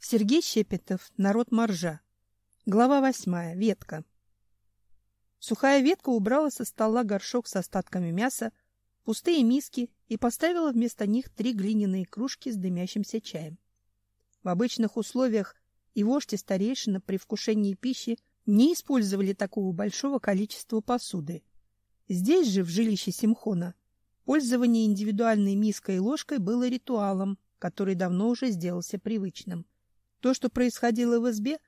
Сергей Щепетов, народ Моржа. Глава восьмая. Ветка. Сухая ветка убрала со стола горшок с остатками мяса, пустые миски и поставила вместо них три глиняные кружки с дымящимся чаем. В обычных условиях и вождь, и старейшина при вкушении пищи не использовали такого большого количества посуды. Здесь же, в жилище Симхона, пользование индивидуальной миской и ложкой было ритуалом, который давно уже сделался привычным – то, что происходило в избе,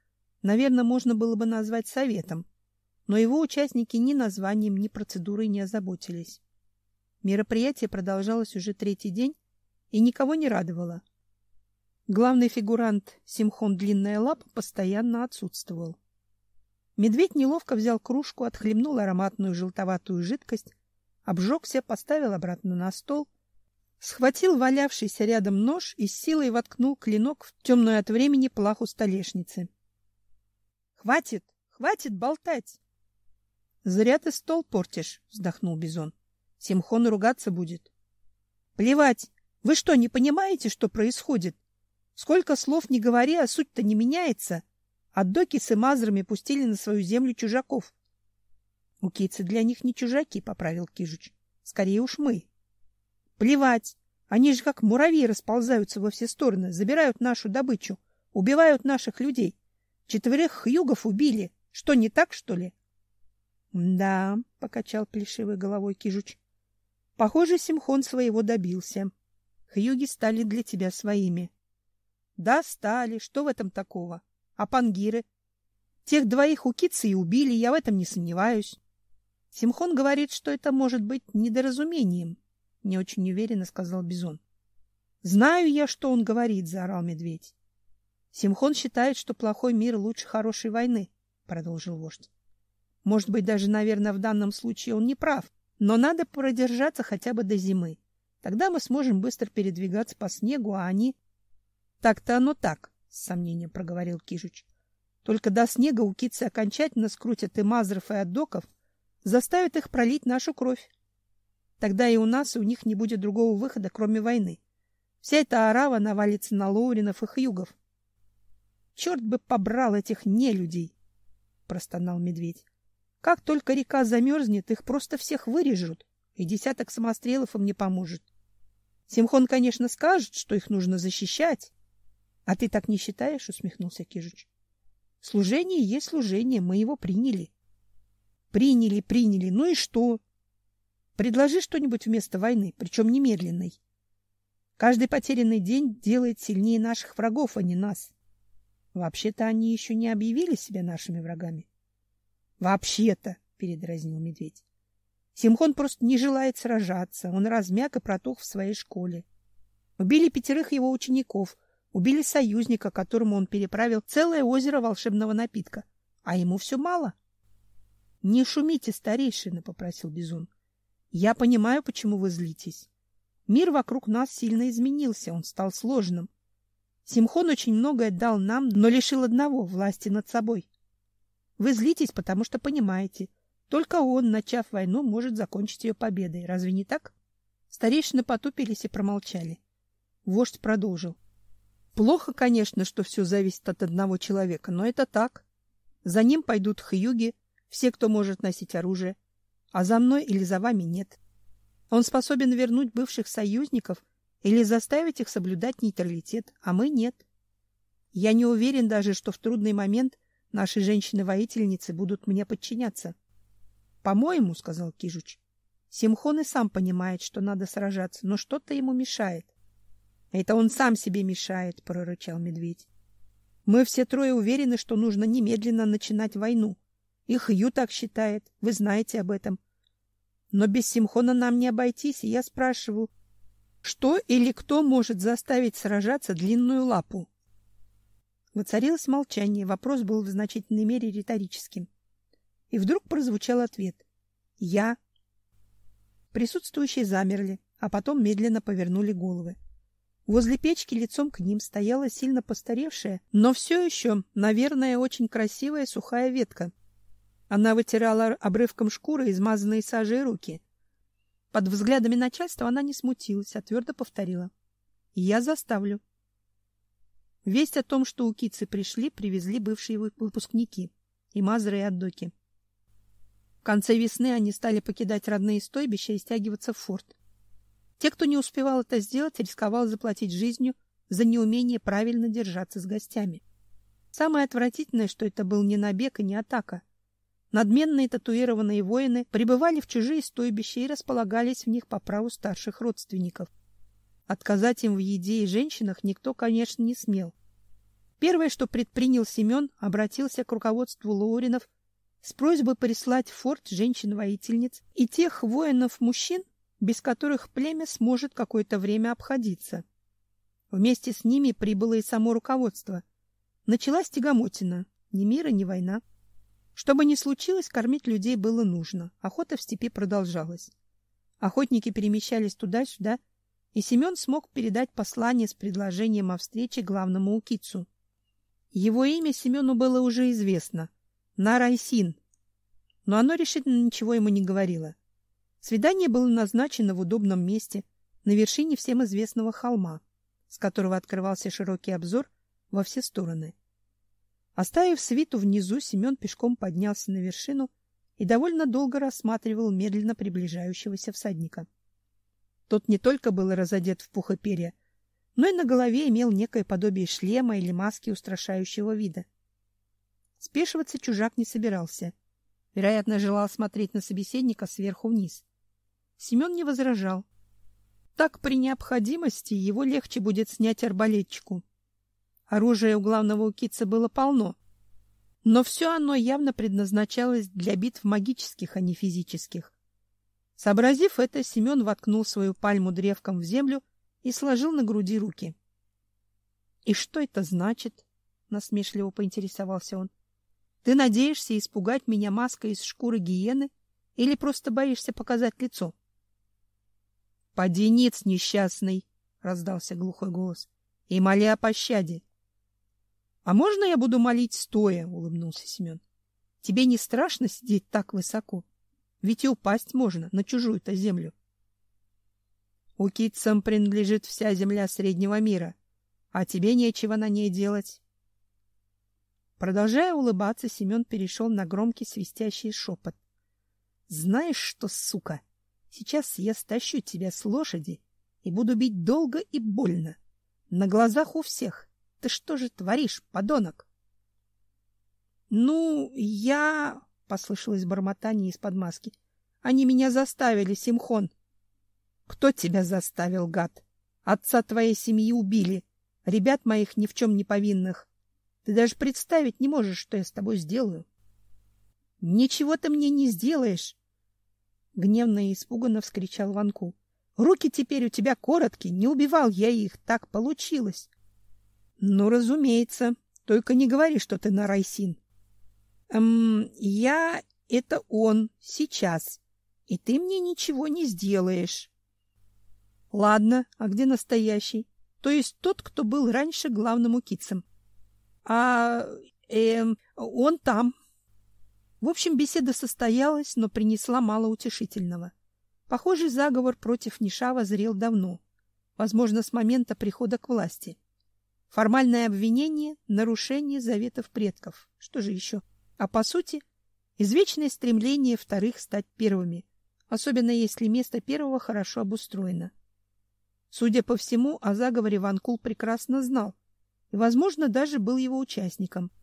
наверное, можно было бы назвать советом, но его участники ни названием, ни процедурой не озаботились. Мероприятие продолжалось уже третий день и никого не радовало. Главный фигурант Симхон Длинная Лапа постоянно отсутствовал. Медведь неловко взял кружку, отхлебнул ароматную желтоватую жидкость, обжегся, поставил обратно на стол — схватил валявшийся рядом нож и с силой воткнул клинок в темную от времени плаху столешницы. — Хватит! Хватит болтать! — Зря ты стол портишь, — вздохнул Бизон. — Симхон ругаться будет. — Плевать! Вы что, не понимаете, что происходит? Сколько слов не говори, а суть-то не меняется. Аддоки с имазрами пустили на свою землю чужаков. — Укицы для них не чужаки, — поправил Кижуч. — Скорее уж мы. Плевать. Они же как муравьи расползаются во все стороны, забирают нашу добычу, убивают наших людей. Четверых хьюгов убили. Что, не так, что ли? — Да, — покачал плешивой головой Кижуч. — Похоже, Симхон своего добился. Хьюги стали для тебя своими. — Да, стали. Что в этом такого? А пангиры? Тех двоих у Китцы и убили, я в этом не сомневаюсь. Симхон говорит, что это может быть недоразумением. — не очень уверенно сказал Бизон. — Знаю я, что он говорит, — заорал медведь. — Симхон считает, что плохой мир лучше хорошей войны, — продолжил вождь. — Может быть, даже, наверное, в данном случае он не прав, но надо продержаться хотя бы до зимы. Тогда мы сможем быстро передвигаться по снегу, а они... — Так-то оно так, — с сомнением проговорил Кижуч. — Только до снега у кицы окончательно скрутят и мазров, и отдоков, заставят их пролить нашу кровь. Тогда и у нас, и у них не будет другого выхода, кроме войны. Вся эта орава навалится на Лоуринов и Хьюгов. Черт бы побрал этих нелюдей! — простонал медведь. Как только река замерзнет, их просто всех вырежут, и десяток самострелов им не поможет. Симхон, конечно, скажет, что их нужно защищать. — А ты так не считаешь? — усмехнулся Кижуч. — Служение есть служение, мы его приняли. — Приняли, приняли, ну и что? Предложи что-нибудь вместо войны, причем немедленной. Каждый потерянный день делает сильнее наших врагов, а не нас. Вообще-то они еще не объявили себя нашими врагами. Вообще-то, передразнил медведь. Симхон просто не желает сражаться. Он размяк и протух в своей школе. Убили пятерых его учеников, убили союзника, которому он переправил целое озеро волшебного напитка. А ему все мало. — Не шумите, старейшина, — попросил Бизун. Я понимаю, почему вы злитесь. Мир вокруг нас сильно изменился, он стал сложным. Симхон очень многое дал нам, но лишил одного — власти над собой. Вы злитесь, потому что понимаете, только он, начав войну, может закончить ее победой. Разве не так? Старейшины потупились и промолчали. Вождь продолжил. Плохо, конечно, что все зависит от одного человека, но это так. За ним пойдут хьюги, все, кто может носить оружие а за мной или за вами нет. Он способен вернуть бывших союзников или заставить их соблюдать нейтралитет, а мы нет. Я не уверен даже, что в трудный момент наши женщины-воительницы будут мне подчиняться. — По-моему, — сказал Кижуч, — Симхон и сам понимает, что надо сражаться, но что-то ему мешает. — Это он сам себе мешает, — прорычал медведь. — Мы все трое уверены, что нужно немедленно начинать войну. И Хью так считает. Вы знаете об этом. Но без Симхона нам не обойтись, и я спрашиваю, что или кто может заставить сражаться длинную лапу? Воцарилось молчание, вопрос был в значительной мере риторическим. И вдруг прозвучал ответ. «Я». Присутствующие замерли, а потом медленно повернули головы. Возле печки лицом к ним стояла сильно постаревшая, но все еще, наверное, очень красивая сухая ветка, она вытирала обрывком шкуры измазанные сажей руки. Под взглядами начальства она не смутилась, а твердо повторила. — Я заставлю. Весть о том, что у Кицы пришли, привезли бывшие выпускники и Мазры и Аддоки. В конце весны они стали покидать родные стойбища и стягиваться в форт. Те, кто не успевал это сделать, рисковал заплатить жизнью за неумение правильно держаться с гостями. Самое отвратительное, что это был не набег и не атака. Надменные татуированные воины пребывали в чужие стойбища и располагались в них по праву старших родственников. Отказать им в еде и женщинах никто, конечно, не смел. Первое, что предпринял Семен, обратился к руководству Лоуринов с просьбой прислать в форт женщин-воительниц и тех воинов-мужчин, без которых племя сможет какое-то время обходиться. Вместе с ними прибыло и само руководство. Началась тягомотина, ни мира, ни война. Что бы ни случилось, кормить людей было нужно. Охота в степи продолжалась. Охотники перемещались туда-сюда, и Семен смог передать послание с предложением о встрече главному укицу. Его имя Семену было уже известно — Нарайсин, но оно решительно ничего ему не говорило. Свидание было назначено в удобном месте, на вершине всем известного холма, с которого открывался широкий обзор во все стороны. Оставив свиту внизу, Семен пешком поднялся на вершину и довольно долго рассматривал медленно приближающегося всадника. Тот не только был разодет в пух и перья, но и на голове имел некое подобие шлема или маски устрашающего вида. Спешиваться чужак не собирался. Вероятно, желал смотреть на собеседника сверху вниз. Семен не возражал. Так при необходимости его легче будет снять арбалетчику. Оружия у главного укица было полно, но все оно явно предназначалось для битв магических, а не физических. Сообразив это, Семен воткнул свою пальму древком в землю и сложил на груди руки. — И что это значит? — насмешливо поинтересовался он. — Ты надеешься испугать меня маской из шкуры гиены или просто боишься показать лицо? —— Поди ниц, несчастный! — раздался глухой голос. — И моли о пощаде. — А можно я буду молить стоя? — улыбнулся Семен. — Тебе не страшно сидеть так высоко? Ведь и упасть можно на чужую-то землю. Укитцам принадлежит вся земля среднего мира, а тебе нечего на ней делать. Продолжая улыбаться, Семен перешел на громкий свистящий шепот. — Знаешь что, сука? — Сейчас я стащу тебя с лошади и буду бить долго и больно. На глазах у всех. Ты что же творишь, подонок? — Ну, я... — послышалось бормотание из-под маски. — Они меня заставили, Симхон. — Кто тебя заставил, гад? Отца твоей семьи убили. Ребят моих ни в чем не повинных. Ты даже представить не можешь, что я с тобой сделаю. — Ничего ты мне не сделаешь. Гневно и испуганно вскричал Ванку. Руки теперь у тебя короткие, не убивал я их, так получилось. Ну, разумеется, только не говори, что ты на Райсин. Эм, я это он сейчас, и ты мне ничего не сделаешь. Ладно, а где настоящий? То есть тот, кто был раньше главным укицем. А эм, он там, в общем, беседа состоялась, но принесла мало утешительного. Похожий заговор против Нишава зрел давно, возможно, с момента прихода к власти. Формальное обвинение — нарушение заветов предков. Что же еще? А по сути, извечное стремление вторых стать первыми, особенно если место первого хорошо обустроено. Судя по всему, о заговоре Ванкул прекрасно знал и, возможно, даже был его участником —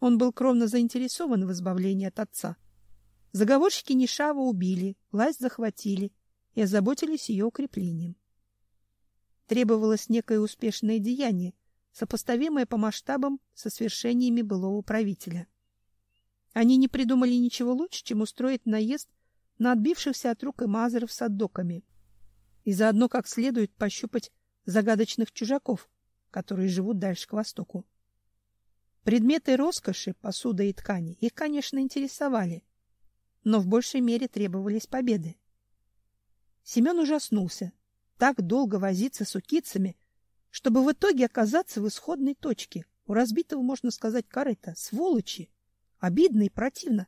он был кровно заинтересован в избавлении от отца. Заговорщики Нишава убили, власть захватили и озаботились ее укреплением. Требовалось некое успешное деяние, сопоставимое по масштабам со свершениями былого правителя. Они не придумали ничего лучше, чем устроить наезд на отбившихся от рук эмазеров с отдоками и заодно как следует пощупать загадочных чужаков, которые живут дальше к востоку. Предметы роскоши, посуда и ткани их, конечно, интересовали, но в большей мере требовались победы. Семен ужаснулся. Так долго возиться с укицами, чтобы в итоге оказаться в исходной точке. У разбитого, можно сказать, корыта. Сволочи! Обидно и противно.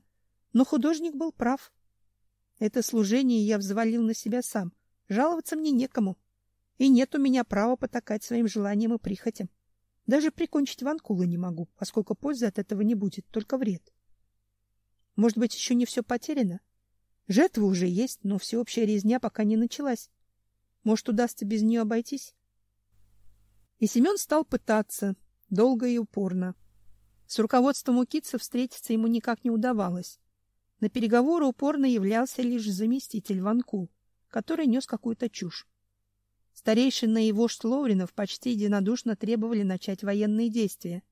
Но художник был прав. Это служение я взвалил на себя сам. Жаловаться мне некому. И нет у меня права потакать своим желаниям и прихотям. Даже прикончить Ванкула не могу, поскольку пользы от этого не будет, только вред. Может быть, еще не все потеряно? Жертвы уже есть, но всеобщая резня пока не началась. Может, удастся без нее обойтись? И Семен стал пытаться, долго и упорно. С руководством Укица встретиться ему никак не удавалось. На переговоры упорно являлся лишь заместитель Ванкул, который нес какую-то чушь. Старейшина и вождь Лоуринов почти единодушно требовали начать военные действия.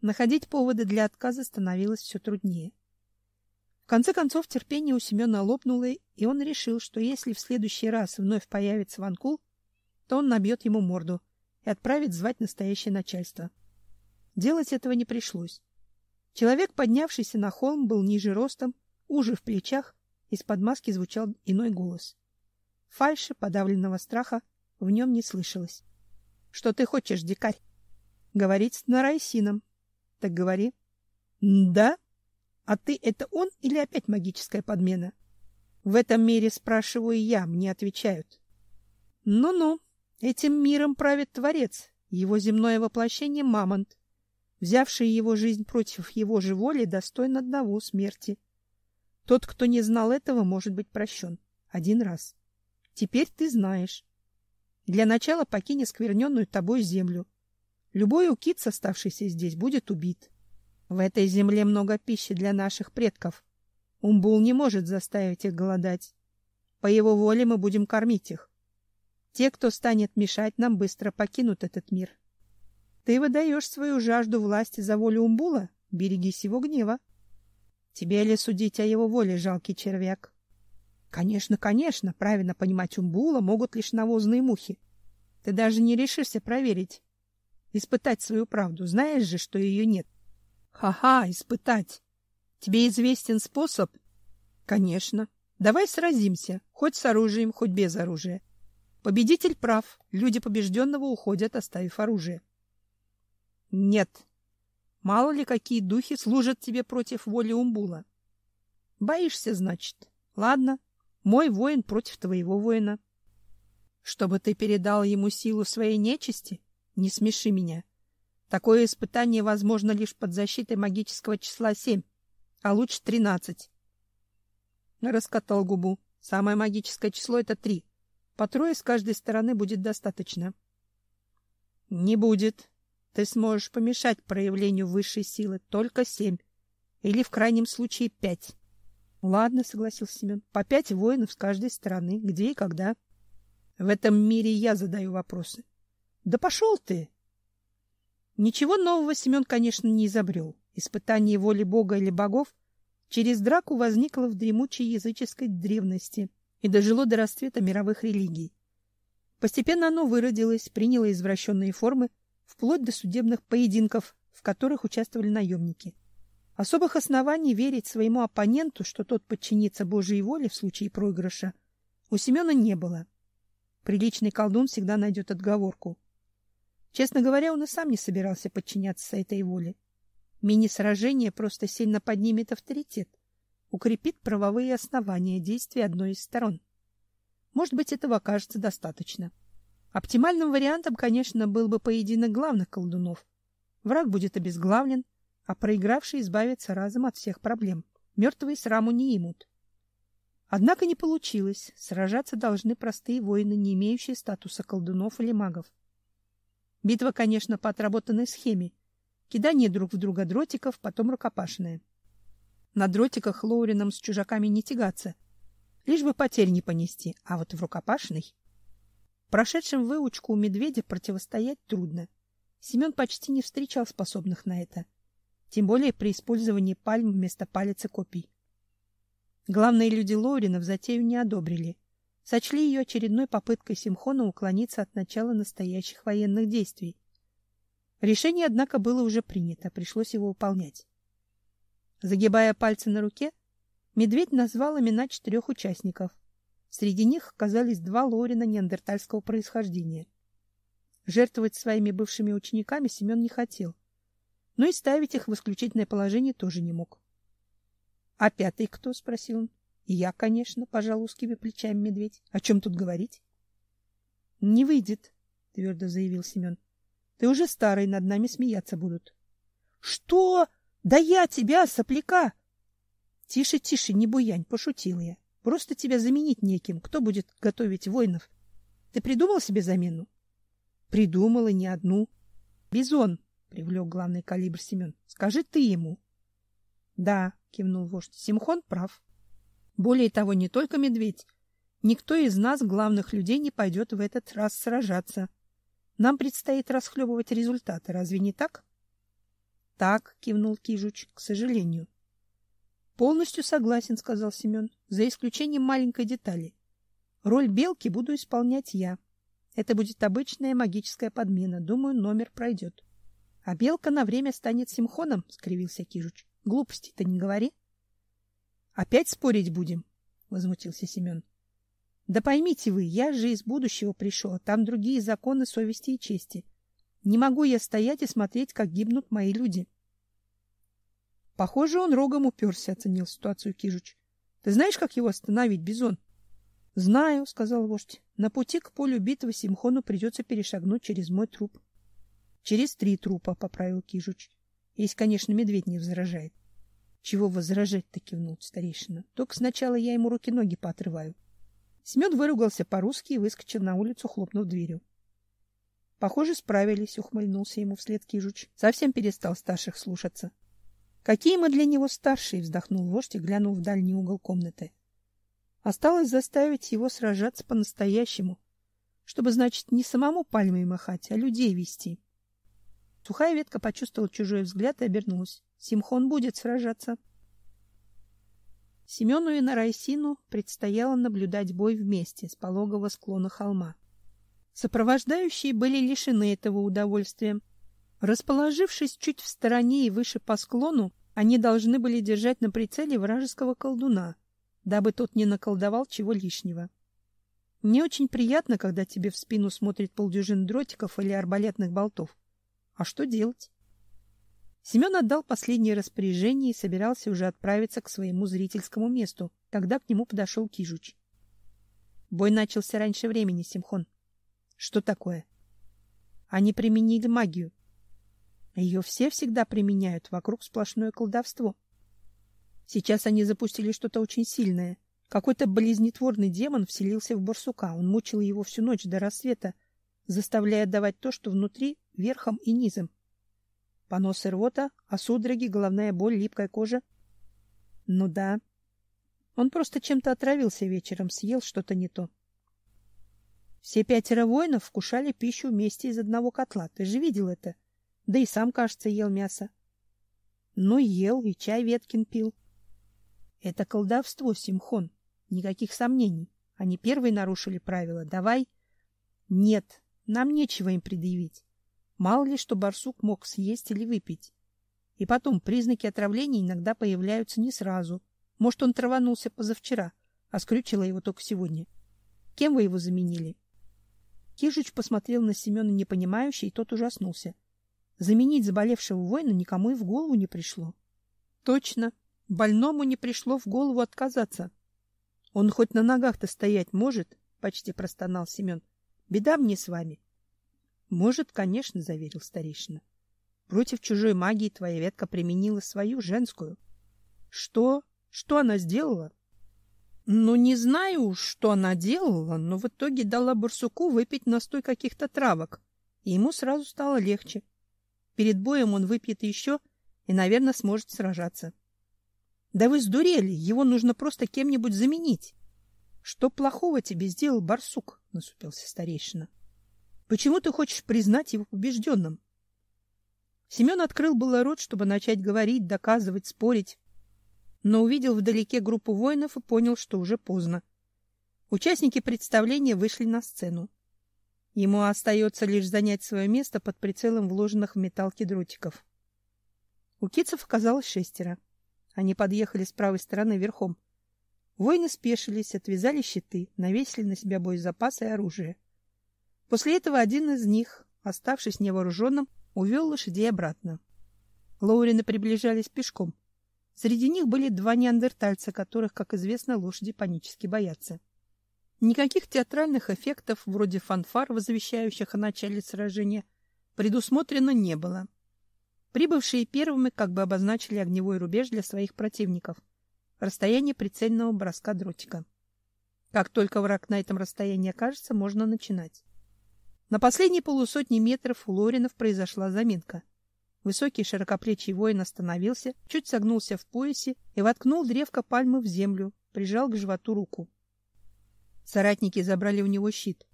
Находить поводы для отказа становилось все труднее. В конце концов терпение у Семена лопнуло, и он решил, что если в следующий раз вновь появится Ванкул, то он набьет ему морду и отправит звать настоящее начальство. Делать этого не пришлось. Человек, поднявшийся на холм, был ниже ростом, уже в плечах, из-под маски звучал иной голос. Фальши подавленного страха в нем не слышалось. — Что ты хочешь, дикарь? — Говорить с Нарайсином. — Так говори. — Да? А ты это он или опять магическая подмена? — В этом мире спрашиваю я, мне отвечают. Ну — Ну-ну, этим миром правит Творец, его земное воплощение — Мамонт взявший его жизнь против его же воли, достоин одного смерти. Тот, кто не знал этого, может быть прощен. Один раз. Теперь ты знаешь. Для начала покинь оскверненную тобой землю. Любой укит, оставшийся здесь, будет убит. В этой земле много пищи для наших предков. Умбул не может заставить их голодать. По его воле мы будем кормить их. Те, кто станет мешать нам, быстро покинут этот мир. Ты выдаешь свою жажду власти за волю Умбула? Берегись его гнева. Тебе ли судить о его воле, жалкий червяк? Конечно, конечно, правильно понимать Умбула могут лишь навозные мухи. Ты даже не решишься проверить, испытать свою правду. Знаешь же, что ее нет. Ха-ха, испытать. Тебе известен способ? Конечно. Давай сразимся, хоть с оружием, хоть без оружия. Победитель прав. Люди побежденного уходят, оставив оружие. Нет. Мало ли какие духи служат тебе против воли Умбула. Боишься, значит. Ладно, мой воин против твоего воина. Чтобы ты передал ему силу своей нечисти? Не смеши меня. Такое испытание возможно лишь под защитой магического числа семь, а лучше тринадцать. Раскатал губу. Самое магическое число — это три. По трое с каждой стороны будет достаточно. — Не будет, ты сможешь помешать проявлению высшей силы только семь или в крайнем случае пять. Ладно, согласился Семен. По пять воинов с каждой стороны, где и когда. В этом мире я задаю вопросы. Да пошел ты. Ничего нового Семен, конечно, не изобрел. Испытание воли Бога или богов через драку возникло в дремучей языческой древности и дожило до расцвета мировых религий. Постепенно оно выродилось, приняло извращенные формы вплоть до судебных поединков, в которых участвовали наемники. Особых оснований верить своему оппоненту, что тот подчинится Божьей воле в случае проигрыша, у Семена не было. Приличный колдун всегда найдет отговорку. Честно говоря, он и сам не собирался подчиняться этой воле. Мини-сражение просто сильно поднимет авторитет, укрепит правовые основания действий одной из сторон. Может быть, этого окажется достаточно. Оптимальным вариантом, конечно, был бы поединок главных колдунов. Враг будет обезглавлен, а проигравший избавится разом от всех проблем. Мертвые сраму не имут. Однако не получилось. Сражаться должны простые воины, не имеющие статуса колдунов или магов. Битва, конечно, по отработанной схеме. Кидание друг в друга дротиков, потом рукопашная. На дротиках Лоурином с чужаками не тягаться. Лишь бы потерь не понести, а вот в рукопашной... Прошедшим выучку у медведя противостоять трудно. Семен почти не встречал способных на это, тем более при использовании пальм вместо палец и копий. Главные люди Лоурина в затею не одобрили. Сочли ее очередной попыткой Симхона уклониться от начала настоящих военных действий. Решение, однако, было уже принято, пришлось его выполнять. Загибая пальцы на руке, медведь назвал имена четырех участников — Среди них оказались два Лорина неандертальского происхождения. Жертвовать своими бывшими учениками Семен не хотел, но и ставить их в исключительное положение тоже не мог. — А пятый кто? — спросил он. — Я, конечно, — пожал узкими плечами медведь. — О чем тут говорить? — Не выйдет, — твердо заявил Семен. Ты уже старый, над нами смеяться будут. Что? Да я тебя, сопляка! Тише, тише, не буянь, пошутил я. Просто тебя заменить неким. Кто будет готовить воинов? Ты придумал себе замену? Придумала не одну. Бизон, привлек главный калибр Семен. Скажи ты ему. Да, кивнул вождь. Симхон прав. Более того, не только медведь. Никто из нас, главных людей, не пойдет в этот раз сражаться. Нам предстоит расхлебывать результаты, разве не так? — Так, — кивнул Кижуч, — к сожалению. — Полностью согласен, — сказал Семен, — за исключением маленькой детали. Роль белки буду исполнять я. Это будет обычная магическая подмена. Думаю, номер пройдет. — А белка на время станет симхоном, — скривился Кижуч. — Глупости-то не говори. — Опять спорить будем? — возмутился Семен. Да поймите вы, я же из будущего пришел, там другие законы совести и чести. Не могу я стоять и смотреть, как гибнут мои люди. Похоже, он рогом уперся, оценил ситуацию Кижуч. Ты знаешь, как его остановить, Бизон? Знаю, сказал вождь. На пути к полю битвы Симхону придется перешагнуть через мой труп. Через три трупа, поправил Кижуч. Если, конечно, медведь не возражает. Чего возражать-то, кивнул старейшина. Только сначала я ему руки-ноги поотрываю. Семен выругался по-русски и выскочил на улицу, хлопнув дверью. — Похоже, справились, — ухмыльнулся ему вслед Кижуч. Совсем перестал старших слушаться. — Какие мы для него старшие! — вздохнул вождь и глянул в дальний угол комнаты. Осталось заставить его сражаться по-настоящему, чтобы, значит, не самому пальмой махать, а людей вести. Сухая ветка почувствовала чужой взгляд и обернулась. Симхон будет сражаться. — Семену и Нарайсину предстояло наблюдать бой вместе с пологого склона холма. Сопровождающие были лишены этого удовольствия. Расположившись чуть в стороне и выше по склону, они должны были держать на прицеле вражеского колдуна, дабы тот не наколдовал чего лишнего. Не очень приятно, когда тебе в спину смотрит полдюжин дротиков или арбалетных болтов. А что делать? Семен отдал последнее распоряжение и собирался уже отправиться к своему зрительскому месту, когда к нему подошел Кижуч. Бой начался раньше времени, Симхон. Что такое? Они применили магию. Ее все всегда применяют, вокруг сплошное колдовство. Сейчас они запустили что-то очень сильное. Какой-то болезнетворный демон вселился в барсука. Он мучил его всю ночь до рассвета, заставляя давать то, что внутри, верхом и низом. Понос и рвота, а судороги, головная боль, липкая кожа. Ну да. Он просто чем-то отравился вечером, съел что-то не то. Все пятеро воинов вкушали пищу вместе из одного котла. Ты же видел это? Да и сам, кажется, ел мясо. Ну, ел, и чай Веткин пил. Это колдовство, Симхон. Никаких сомнений. Они первые нарушили правила. Давай. Нет, нам нечего им предъявить. Мало ли, что барсук мог съесть или выпить. И потом, признаки отравления иногда появляются не сразу. Может, он траванулся позавчера, а скрючило его только сегодня. Кем вы его заменили? Кижич посмотрел на Семена непонимающе, и тот ужаснулся. Заменить заболевшего воина никому и в голову не пришло. Точно, больному не пришло в голову отказаться. Он хоть на ногах-то стоять может, почти простонал Семен. Беда мне с вами. Может, конечно, заверил старейшина. Против чужой магии твоя ветка применила свою женскую. Что? Что она сделала? Ну, не знаю, что она делала, но в итоге дала барсуку выпить настой каких-то травок, и ему сразу стало легче. Перед боем он выпьет еще и, наверное, сможет сражаться. Да вы сдурели, его нужно просто кем-нибудь заменить. Что плохого тебе сделал барсук? насупился старейшина. Почему ты хочешь признать его побежденным? Семен открыл было рот, чтобы начать говорить, доказывать, спорить, но увидел вдалеке группу воинов и понял, что уже поздно. Участники представления вышли на сцену. Ему остается лишь занять свое место под прицелом вложенных в металлки дротиков. У китцев оказалось шестеро. Они подъехали с правой стороны верхом. Воины спешились, отвязали щиты, навесили на себя боезапасы и оружие. После этого один из них, оставшись невооруженным, увел лошадей обратно. Лоурины приближались пешком. Среди них были два неандертальца, которых, как известно, лошади панически боятся. Никаких театральных эффектов, вроде фанфар, возвещающих о начале сражения, предусмотрено не было. Прибывшие первыми как бы обозначили огневой рубеж для своих противников — расстояние прицельного броска дротика. Как только враг на этом расстоянии окажется, можно начинать. На последней полусотни метров у Лоринов произошла заминка. Высокий широкоплечий воин остановился, чуть согнулся в поясе и воткнул древко пальмы в землю, прижал к животу руку. Соратники забрали у него щит.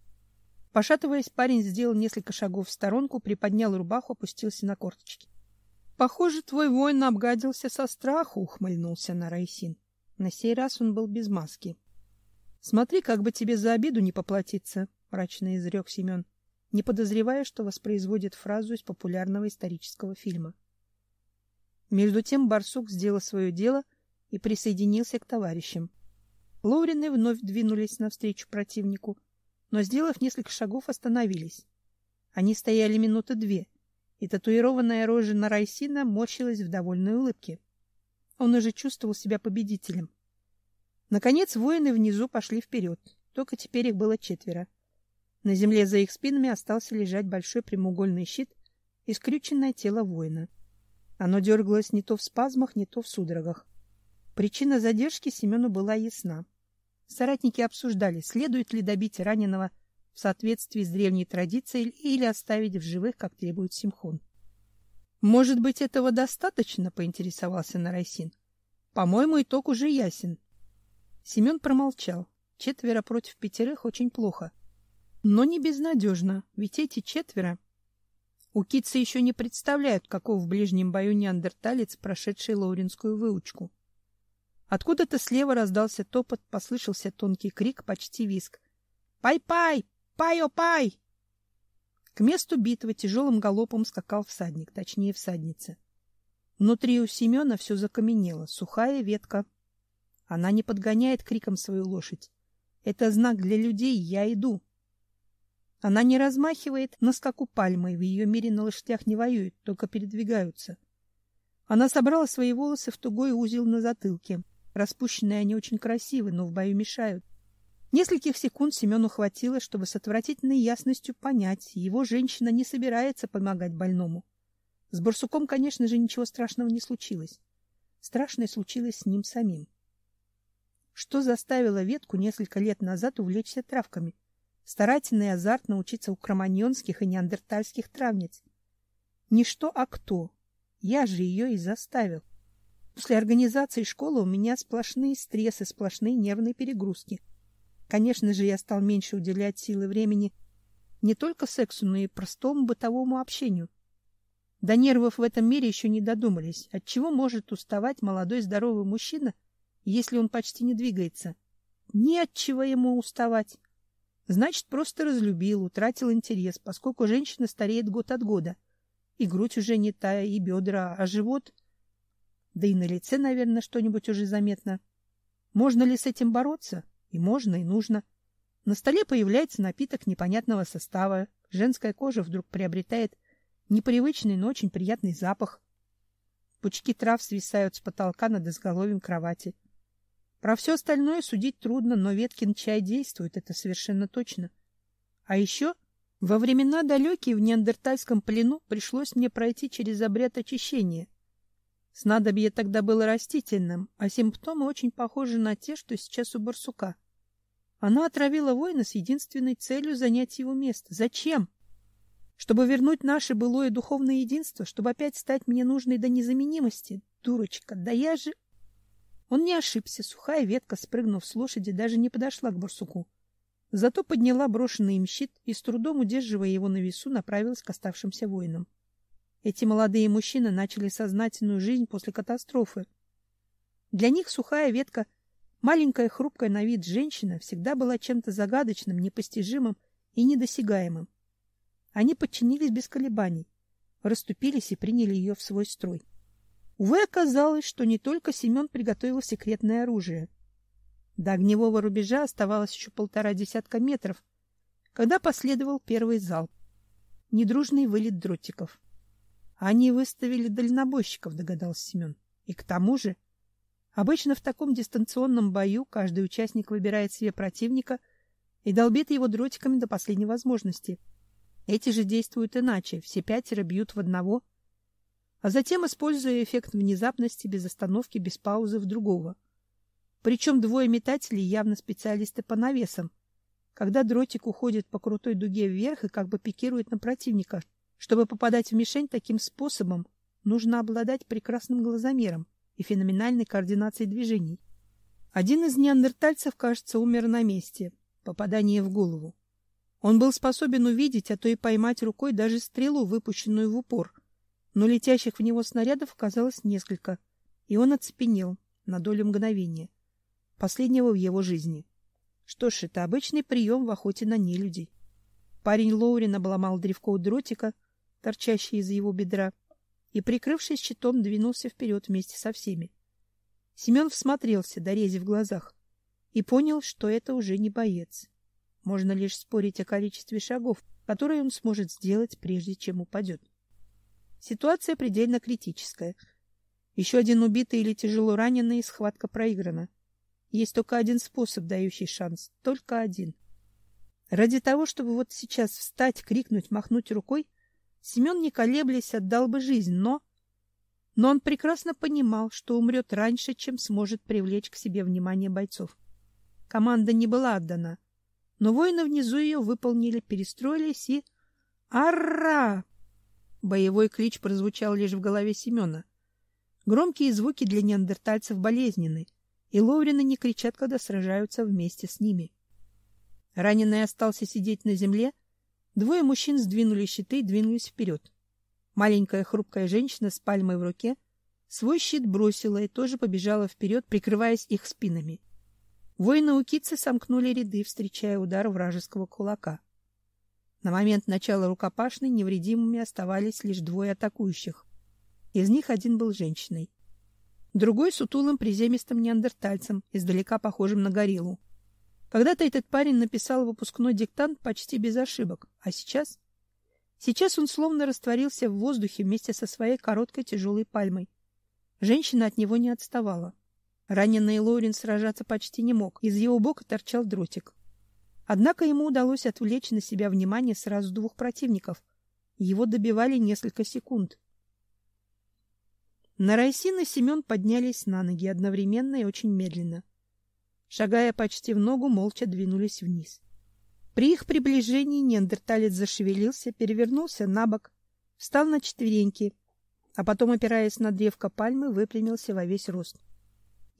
Пошатываясь, парень сделал несколько шагов в сторонку, приподнял рубаху, опустился на корточки. — Похоже, твой воин обгадился со страху, — ухмыльнулся Нарайсин. На сей раз он был без маски. — Смотри, как бы тебе за обиду не поплатиться, — мрачно изрек Семен не подозревая, что воспроизводит фразу из популярного исторического фильма. Между тем барсук сделал свое дело и присоединился к товарищам. Лоурины вновь двинулись навстречу противнику, но, сделав несколько шагов, остановились. Они стояли минуты две, и татуированная рожа Нарайсина морщилась в довольной улыбке. Он уже чувствовал себя победителем. Наконец воины внизу пошли вперед, только теперь их было четверо. На земле за их спинами остался лежать большой прямоугольный щит и скрюченное тело воина. Оно дергалось не то в спазмах, не то в судорогах. Причина задержки Семену была ясна. Соратники обсуждали, следует ли добить раненого в соответствии с древней традицией или оставить в живых, как требует Симхон. Может быть, этого достаточно, поинтересовался Нарайсин. По-моему, итог уже ясен. Семен промолчал. Четверо против пятерых очень плохо. Но не безнадежно, ведь эти четверо... Укицы еще не представляют, каков в ближнем бою неандерталец, прошедший лауринскую выучку. Откуда-то слева раздался топот, послышался тонкий крик, почти виск. «Пай-пай! Пай-о-пай!» К месту битвы тяжелым галопом скакал всадник, точнее всадница. Внутри у Семена все закаменело, сухая ветка. Она не подгоняет криком свою лошадь. Это знак для людей «я иду». Она не размахивает на скаку пальмой, в ее мире на лошадях не воюют, только передвигаются. Она собрала свои волосы в тугой узел на затылке. Распущенные они очень красивы, но в бою мешают. Нескольких секунд Семену хватило, чтобы с отвратительной ясностью понять, его женщина не собирается помогать больному. С барсуком, конечно же, ничего страшного не случилось. Страшное случилось с ним самим. Что заставило ветку несколько лет назад увлечься травками? Старательно и азартно учиться у кроманьонских и неандертальских травниц. Не что, а кто. Я же ее и заставил. После организации школы у меня сплошные стрессы, сплошные нервные перегрузки. Конечно же, я стал меньше уделять силы времени не только сексу, но и простому бытовому общению. До нервов в этом мире еще не додумались. От чего может уставать молодой здоровый мужчина, если он почти не двигается? Ни от чего ему уставать. Значит, просто разлюбил, утратил интерес, поскольку женщина стареет год от года. И грудь уже не та, и бедра, а живот... Да и на лице, наверное, что-нибудь уже заметно. Можно ли с этим бороться? И можно, и нужно. На столе появляется напиток непонятного состава. Женская кожа вдруг приобретает непривычный, но очень приятный запах. Пучки трав свисают с потолка над изголовьем кровати. Про все остальное судить трудно, но Веткин чай действует, это совершенно точно. А еще во времена далекие в неандертальском плену пришлось мне пройти через обряд очищения. Снадобье тогда было растительным, а симптомы очень похожи на те, что сейчас у барсука. Она отравила воина с единственной целью занять его место. Зачем? Чтобы вернуть наше былое духовное единство, чтобы опять стать мне нужной до незаменимости? Дурочка, да я же... Он не ошибся, сухая ветка, спрыгнув с лошади, даже не подошла к барсуку. Зато подняла брошенный им щит и, с трудом удерживая его на весу, направилась к оставшимся воинам. Эти молодые мужчины начали сознательную жизнь после катастрофы. Для них сухая ветка, маленькая хрупкая на вид женщина, всегда была чем-то загадочным, непостижимым и недосягаемым. Они подчинились без колебаний, расступились и приняли ее в свой строй. Увы, оказалось, что не только Семен приготовил секретное оружие. До огневого рубежа оставалось еще полтора десятка метров, когда последовал первый залп. Недружный вылет дротиков. Они выставили дальнобойщиков, догадался Семен. И к тому же, обычно в таком дистанционном бою каждый участник выбирает себе противника и долбит его дротиками до последней возможности. Эти же действуют иначе, все пятеро бьют в одного, а затем, используя эффект внезапности, без остановки, без паузы в другого. Причем двое метателей явно специалисты по навесам, когда дротик уходит по крутой дуге вверх и как бы пикирует на противника. Чтобы попадать в мишень таким способом, нужно обладать прекрасным глазомером и феноменальной координацией движений. Один из неандертальцев, кажется, умер на месте. Попадание в голову. Он был способен увидеть, а то и поймать рукой даже стрелу, выпущенную в упор. Но летящих в него снарядов оказалось несколько, и он оцепенел на долю мгновения, последнего в его жизни. Что ж, это обычный прием в охоте на нелюдей. Парень Лоурин обломал древко дротика, торчащий из его бедра, и, прикрывшись щитом, двинулся вперед вместе со всеми. Семен всмотрелся, дорези в глазах, и понял, что это уже не боец. Можно лишь спорить о количестве шагов, которые он сможет сделать, прежде чем упадет. Ситуация предельно критическая. Еще один убитый или тяжело раненый, и схватка проиграна. Есть только один способ, дающий шанс. Только один. Ради того, чтобы вот сейчас встать, крикнуть, махнуть рукой, Семен, не колеблясь, отдал бы жизнь, но... Но он прекрасно понимал, что умрет раньше, чем сможет привлечь к себе внимание бойцов. Команда не была отдана, но воины внизу ее выполнили, перестроились и... «Ара!» Боевой клич прозвучал лишь в голове Семена. Громкие звуки для неандертальцев болезненны, и ловрины не кричат, когда сражаются вместе с ними. Раненый остался сидеть на земле, Двое мужчин сдвинули щиты и двинулись вперед. Маленькая хрупкая женщина с пальмой в руке свой щит бросила и тоже побежала вперед, прикрываясь их спинами. Воины укицы сомкнули ряды, встречая удар вражеского кулака. На момент начала рукопашной невредимыми оставались лишь двое атакующих. Из них один был женщиной. Другой сутулым приземистым неандертальцем, издалека похожим на гориллу. Когда-то этот парень написал выпускной диктант почти без ошибок, а сейчас... Сейчас он словно растворился в воздухе вместе со своей короткой тяжелой пальмой. Женщина от него не отставала. Раненый Лорин сражаться почти не мог, из его бока торчал дротик. Однако ему удалось отвлечь на себя внимание сразу двух противников. Его добивали несколько секунд. Нарайсин и Семен поднялись на ноги одновременно и очень медленно шагая почти в ногу, молча двинулись вниз. При их приближении неандерталец зашевелился, перевернулся на бок, встал на четвереньки, а потом, опираясь на древко пальмы, выпрямился во весь рост.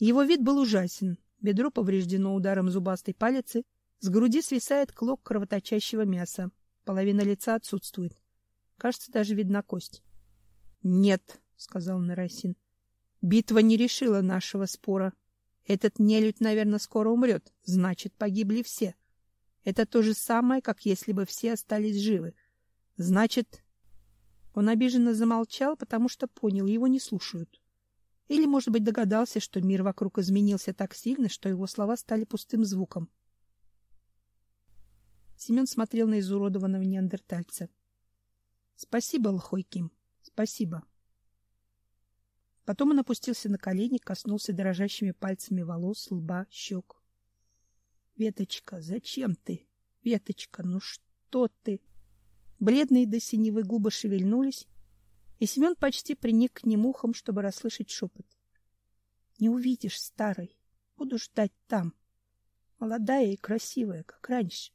Его вид был ужасен. Бедро повреждено ударом зубастой палицы, с груди свисает клок кровоточащего мяса. Половина лица отсутствует. Кажется, даже видна кость. "Нет", сказал Нарасин. "Битва не решила нашего спора. Этот нелюдь, наверное, скоро умрет. Значит, погибли все. Это то же самое, как если бы все остались живы. Значит, он обиженно замолчал, потому что понял, его не слушают. Или, может быть, догадался, что мир вокруг изменился так сильно, что его слова стали пустым звуком. Семен смотрел на изуродованного неандертальца. Спасибо, Лхойким. Спасибо. Потом он опустился на колени, коснулся дрожащими пальцами волос, лба, щек. Веточка, зачем ты? Веточка, ну что ты? Бледные до синевы губы шевельнулись, и Семен почти приник к ним ухом, чтобы расслышать шепот. Не увидишь, старый. Буду ждать там. Молодая и красивая, как раньше.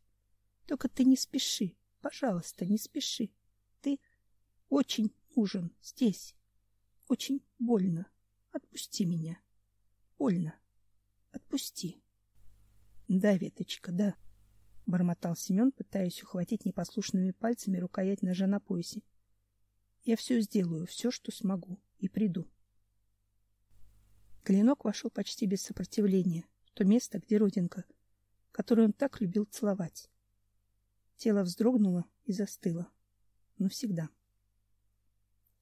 Только ты не спеши, пожалуйста, не спеши. Ты очень нужен здесь. Очень больно. Отпусти меня. Больно. Отпусти. Да, Веточка, да, бормотал Семен, пытаясь ухватить непослушными пальцами рукоять ножа на поясе. Я все сделаю, все, что смогу, и приду. Клинок вошел почти без сопротивления в то место, где родинка, которую он так любил целовать. Тело вздрогнуло и застыло. Навсегда.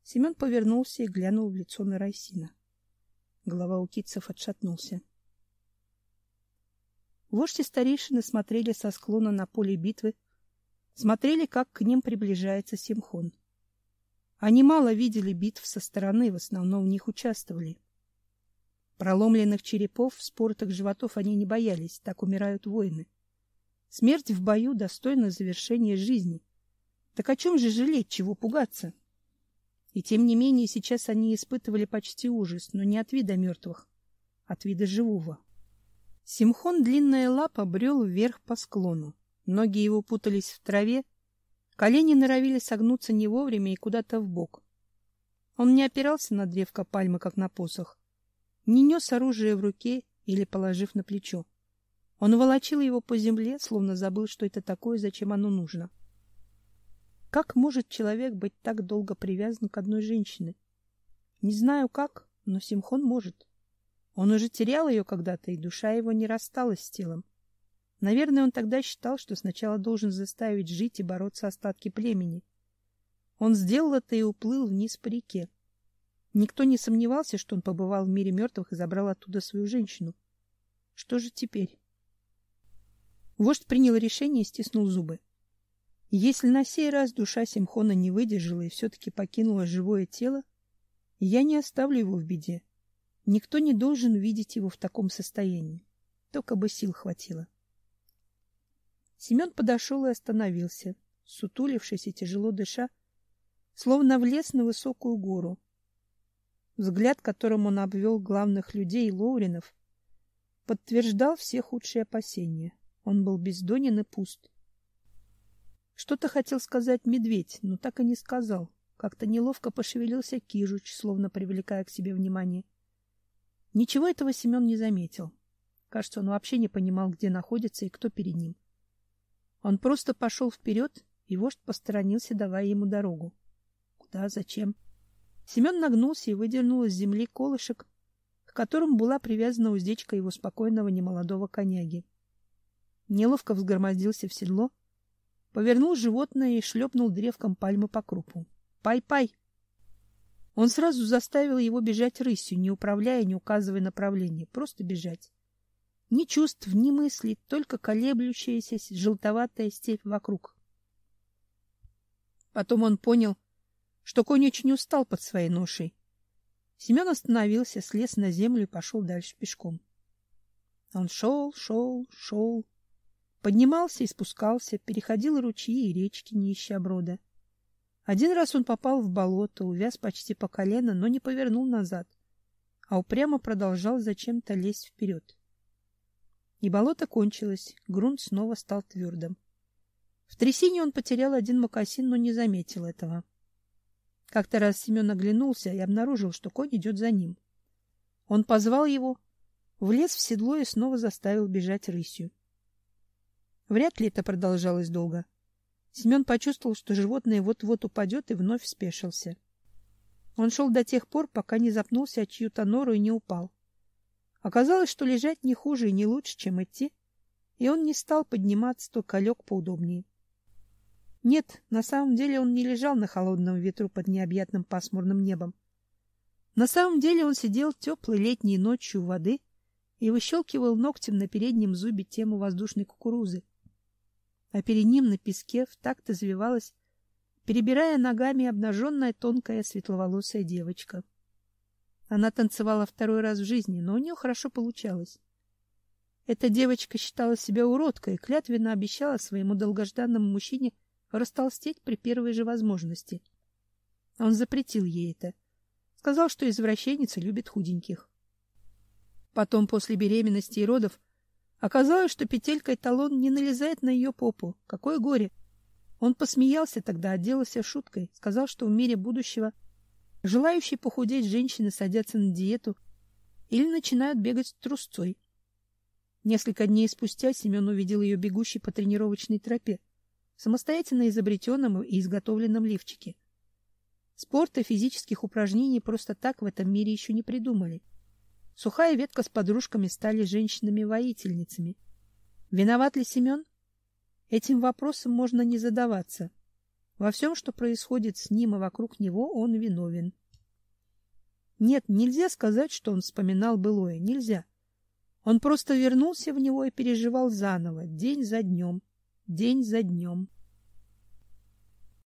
Семен повернулся и глянул в лицо на Райсина. Голова у китцев отшатнулся. Вождь старейшины смотрели со склона на поле битвы, смотрели, как к ним приближается Симхон. Они мало видели битв со стороны, в основном в них участвовали. Проломленных черепов, спортых животов они не боялись, так умирают воины. Смерть в бою достойна завершения жизни. Так о чем же жалеть, чего пугаться? И тем не менее сейчас они испытывали почти ужас, но не от вида мертвых, от вида живого. Симхон длинная лапа брел вверх по склону. Ноги его путались в траве, колени норовили согнуться не вовремя и куда-то в бок. Он не опирался на древко пальмы, как на посох, не нес оружие в руке или положив на плечо. Он волочил его по земле, словно забыл, что это такое, зачем оно нужно. Как может человек быть так долго привязан к одной женщине? Не знаю как, но Симхон может. Он уже терял ее когда-то, и душа его не рассталась с телом. Наверное, он тогда считал, что сначала должен заставить жить и бороться остатки племени. Он сделал это и уплыл вниз по реке. Никто не сомневался, что он побывал в мире мертвых и забрал оттуда свою женщину. Что же теперь? Вождь принял решение и стиснул зубы. Если на сей раз душа Симхона не выдержала и все-таки покинула живое тело, я не оставлю его в беде. Никто не должен видеть его в таком состоянии. Только бы сил хватило. Семен подошел и остановился, сутулившись и тяжело дыша, словно влез на высокую гору. Взгляд, которым он обвел главных людей Лоуринов, подтверждал все худшие опасения. Он был бездонен и пуст. Что-то хотел сказать медведь, но так и не сказал. Как-то неловко пошевелился Кижуч, словно привлекая к себе внимание. Ничего этого Семен не заметил. Кажется, он вообще не понимал, где находится и кто перед ним. Он просто пошел вперед, и вождь посторонился, давая ему дорогу. Куда, зачем? Семен нагнулся и выдернул из земли колышек, к которому была привязана уздечка его спокойного немолодого коняги. Неловко взгромоздился в седло — повернул животное и шлепнул древком пальмы по крупу. «Пай-пай!» Он сразу заставил его бежать рысью, не управляя, не указывая направление, просто бежать. Ни чувств, ни мыслей, только колеблющаяся желтоватая степь вокруг. Потом он понял, что конь очень устал под своей ношей. Семен остановился, слез на землю и пошел дальше пешком. Он шел, шел, шел, Поднимался и спускался, переходил ручьи и речки, не ища брода. Один раз он попал в болото, увяз почти по колено, но не повернул назад, а упрямо продолжал зачем-то лезть вперед. И болото кончилось, грунт снова стал твердым. В трясине он потерял один мокасин, но не заметил этого. Как-то раз Семен оглянулся и обнаружил, что конь идет за ним. Он позвал его, влез в седло и снова заставил бежать рысью. Вряд ли это продолжалось долго. Семен почувствовал, что животное вот-вот упадет, и вновь спешился. Он шел до тех пор, пока не запнулся о чью-то нору и не упал. Оказалось, что лежать не хуже и не лучше, чем идти, и он не стал подниматься, только лег поудобнее. Нет, на самом деле он не лежал на холодном ветру под необъятным пасмурным небом. На самом деле он сидел теплой летней ночью у воды и выщелкивал ногтем на переднем зубе тему воздушной кукурузы а перед ним на песке в такт извивалась, перебирая ногами обнаженная тонкая светловолосая девочка. Она танцевала второй раз в жизни, но у нее хорошо получалось. Эта девочка считала себя уродкой и клятвенно обещала своему долгожданному мужчине растолстеть при первой же возможности. Он запретил ей это. Сказал, что извращенница любит худеньких. Потом, после беременности и родов, Оказалось, что петелька талон не налезает на ее попу. Какое горе! Он посмеялся тогда, отделался шуткой, сказал, что в мире будущего желающие похудеть женщины садятся на диету или начинают бегать трусцой. Несколько дней спустя Семен увидел ее бегущей по тренировочной тропе, самостоятельно изобретенном и изготовленном лифчике. Спорта физических упражнений просто так в этом мире еще не придумали. Сухая ветка с подружками стали женщинами-воительницами. Виноват ли Семен? Этим вопросом можно не задаваться. Во всем, что происходит с ним и вокруг него, он виновен. Нет, нельзя сказать, что он вспоминал былое, нельзя. Он просто вернулся в него и переживал заново, день за днем, день за днем.